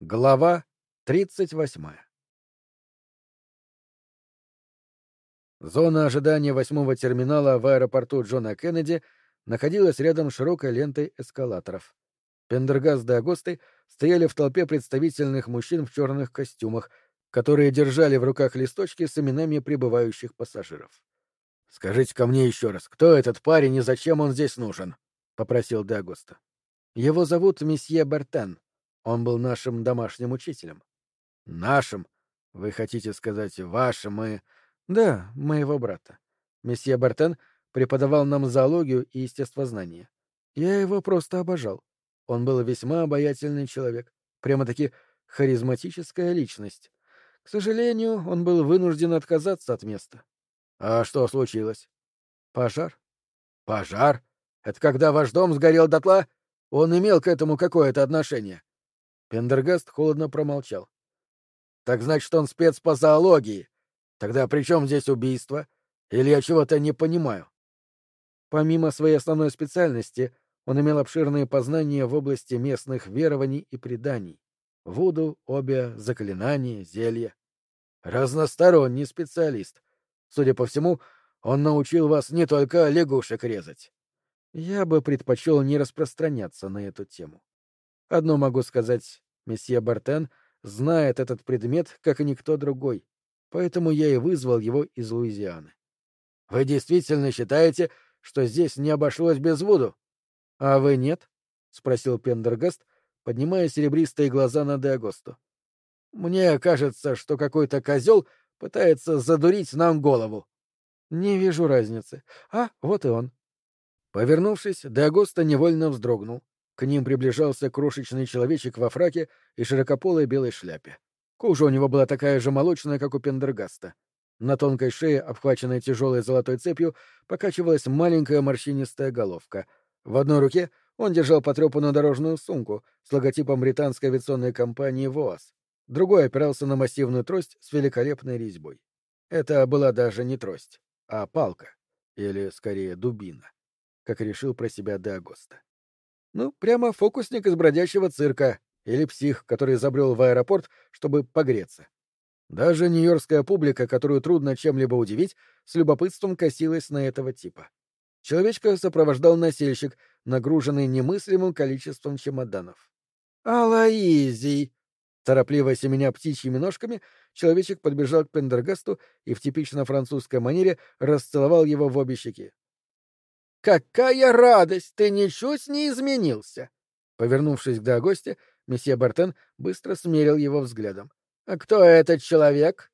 Глава тридцать восьмая Зона ожидания восьмого терминала в аэропорту Джона Кеннеди находилась рядом с широкой лентой эскалаторов. Пендергаст и Агосты стояли в толпе представительных мужчин в черных костюмах, которые держали в руках листочки с именами прибывающих пассажиров. скажите ко мне еще раз, кто этот парень и зачем он здесь нужен?» — попросил Д'Агоста. «Его зовут месье Бертен. Он был нашим домашним учителем». «Нашим? Вы хотите сказать вашим и...» «Да, моего брата. Месье Бертен преподавал нам зоологию и естествознание. Я его просто обожал. Он был весьма обаятельный человек, прямо-таки харизматическая личность. К сожалению, он был вынужден отказаться от места. А что случилось? Пожар. Пожар? Это когда ваш дом сгорел дотла? Он имел к этому какое-то отношение? Пендергаст холодно промолчал. Так значит, он спец по зоологии. Тогда при чем здесь убийство? Или я чего-то не понимаю? Помимо своей основной специальности, он имел обширные познания в области местных верований и преданий. Вуду, обе, заклинания, зелья. Разносторонний специалист. Судя по всему, он научил вас не только лягушек резать. Я бы предпочел не распространяться на эту тему. Одно могу сказать, месье Бартен знает этот предмет, как и никто другой, поэтому я и вызвал его из Луизианы. Вы действительно считаете, что здесь не обошлось без Вуду? — А вы нет? — спросил Пендергаст, поднимая серебристые глаза на Деагосту. — Мне кажется, что какой-то козел пытается задурить нам голову. — Не вижу разницы. А, вот и он. Повернувшись, Деагоста невольно вздрогнул. К ним приближался крошечный человечек во фраке и широкополой белой шляпе. Кожа у него была такая же молочная, как у Пендергаста. На тонкой шее, обхваченной тяжелой золотой цепью, покачивалась маленькая морщинистая головка — в одной руке он держал потрепанную дорожную сумку с логотипом британской авиационной компании ВОАЗ. Другой опирался на массивную трость с великолепной резьбой. Это была даже не трость, а палка, или, скорее, дубина, как решил про себя Деагоста. Ну, прямо фокусник из бродячего цирка или псих, который забрел в аэропорт, чтобы погреться. Даже нью-йоркская публика, которую трудно чем-либо удивить, с любопытством косилась на этого типа. Человечка сопровождал носильщик, нагруженный немыслимым количеством чемоданов. «Алаизий!» Торопливо семеня птичьими ножками, человечек подбежал к Пендергасту и в типично французской манере расцеловал его в обе щеки. «Какая радость! Ты ничуть не изменился!» Повернувшись к Дагосте, месье Бартен быстро смерил его взглядом. «А кто этот человек?»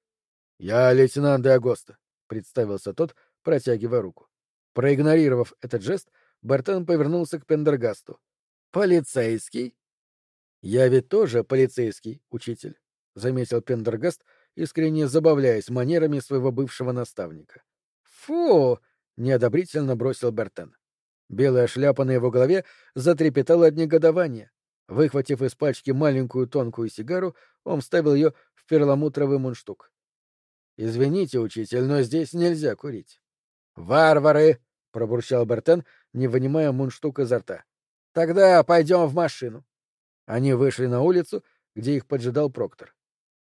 «Я лейтенант Дагоста», — представился тот, протягивая руку. Проигнорировав этот жест, Бертон повернулся к Пендергасту. «Полицейский?» «Я ведь тоже полицейский, учитель», — заметил Пендергаст, искренне забавляясь манерами своего бывшего наставника. «Фу!» — неодобрительно бросил Бертен. Белая шляпа на его голове затрепетала от негодования. Выхватив из пачки маленькую тонкую сигару, он вставил ее в перламутровый мундштук. «Извините, учитель, но здесь нельзя курить». «Варвары!» — пробурчал Бертен, не вынимая мундштук изо рта. «Тогда пойдем в машину». Они вышли на улицу, где их поджидал Проктор.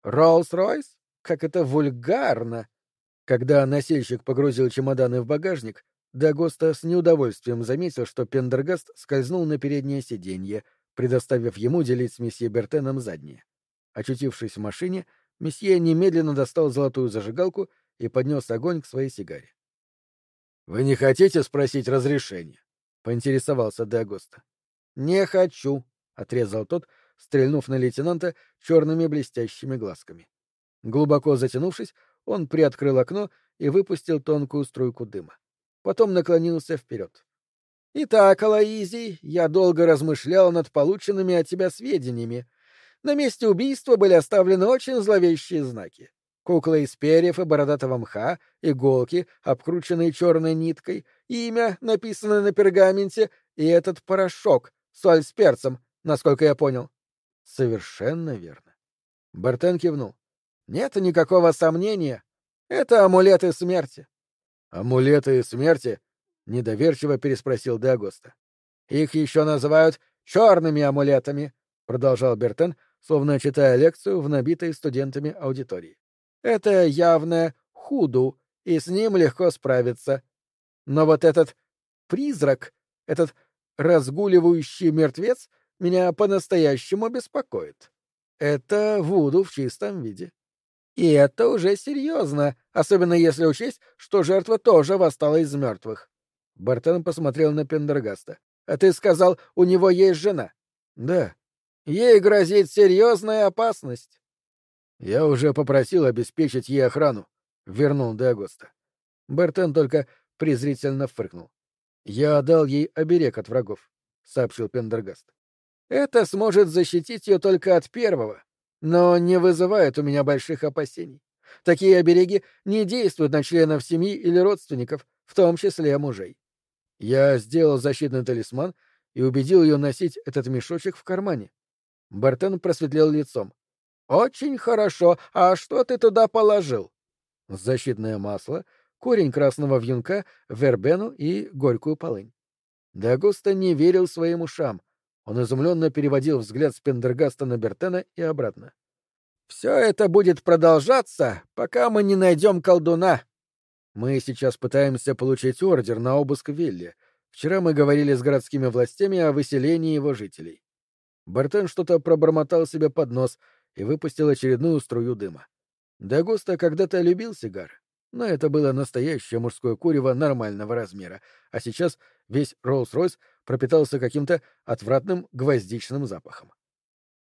«Роллс-Ройс? Как это вульгарно!» Когда носильщик погрузил чемоданы в багажник, Дагоста с неудовольствием заметил, что Пендергаст скользнул на переднее сиденье, предоставив ему делить с месье Бертеном заднее. Очутившись в машине, месье немедленно достал золотую зажигалку и поднес огонь к своей сигаре. Вы не хотите спросить разрешения? поинтересовался Д'Агоста. Не хочу, отрезал тот, стрельнув на лейтенанта черными блестящими глазками. Глубоко затянувшись, он приоткрыл окно и выпустил тонкую струйку дыма. Потом наклонился вперед. «Итак, Алаизий, я долго размышлял над полученными от тебя сведениями. На месте убийства были оставлены очень зловещие знаки. Кукла из перьев и бородатого мха, иголки, обкрученные черной ниткой, имя, написанное на пергаменте, и этот порошок, соль с перцем, насколько я понял. Совершенно верно. Бертен кивнул. Нет никакого сомнения. Это амулеты смерти. Амулеты смерти? Недоверчиво переспросил Деагоста. Их еще называют черными амулетами, продолжал Бертен, словно читая лекцию в набитой студентами аудитории. «Это явное худу, и с ним легко справиться. Но вот этот призрак, этот разгуливающий мертвец меня по-настоящему беспокоит. Это Вуду в чистом виде. И это уже серьезно, особенно если учесть, что жертва тоже восстала из мертвых. Бартон посмотрел на Пендергаста. «А ты сказал, у него есть жена?» «Да». «Ей грозит серьезная опасность». «Я уже попросил обеспечить ей охрану», — вернул Деагоста. Бертен только презрительно фыркнул. «Я отдал ей оберег от врагов», — сообщил Пендергаст. «Это сможет защитить ее только от первого, но не вызывает у меня больших опасений. Такие обереги не действуют на членов семьи или родственников, в том числе мужей. Я сделал защитный талисман и убедил ее носить этот мешочек в кармане. Бартен просветлел лицом. «Очень хорошо. А что ты туда положил?» «Защитное масло, корень красного вьюнка, вербену и горькую полынь». Дагуста не верил своим ушам. Он изумленно переводил взгляд с Пендергаста на Бертена и обратно. «Все это будет продолжаться, пока мы не найдем колдуна», мы сейчас пытаемся получить ордер на обыск вилли. Вчера мы говорили с городскими властями о выселении его жителей. Бартен что-то пробормотал себе под нос и выпустил очередную струю дыма. Дагоста когда-то любил сигары, но это было настоящее мужское курево нормального размера, а сейчас весь Роллс-Ройс пропитался каким-то отвратным гвоздичным запахом.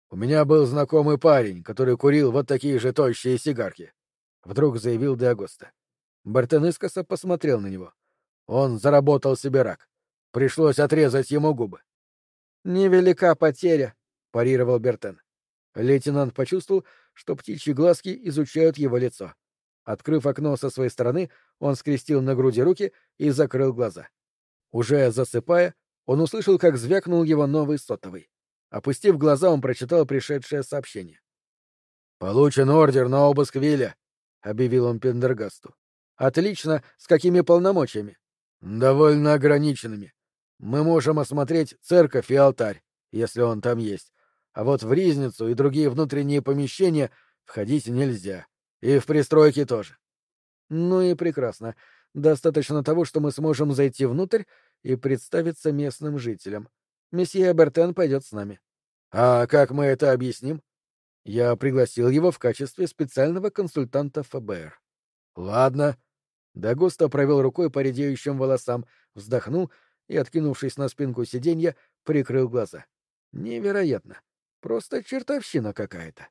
«У меня был знакомый парень, который курил вот такие же тощие сигарки», — вдруг заявил Деагоста. Бартен искоса посмотрел на него. Он заработал себе рак. Пришлось отрезать ему губы. «Невелика потеря», — парировал Бертен. Лейтенант почувствовал, что птичьи глазки изучают его лицо. Открыв окно со своей стороны, он скрестил на груди руки и закрыл глаза. Уже засыпая, он услышал, как звякнул его новый сотовый. Опустив глаза, он прочитал пришедшее сообщение. «Получен ордер на обыск Вилля», — объявил он Пендергасту. Отлично. С какими полномочиями? Довольно ограниченными. Мы можем осмотреть церковь и алтарь, если он там есть. А вот в ризницу и другие внутренние помещения входить нельзя. И в пристройки тоже. Ну и прекрасно. Достаточно того, что мы сможем зайти внутрь и представиться местным жителям. Месье Бертен пойдет с нами. А как мы это объясним? Я пригласил его в качестве специального консультанта ФБР. Ладно, Дагоста провел рукой по редеющим волосам, вздохнул и, откинувшись на спинку сиденья, прикрыл глаза. Невероятно. Просто чертовщина какая-то.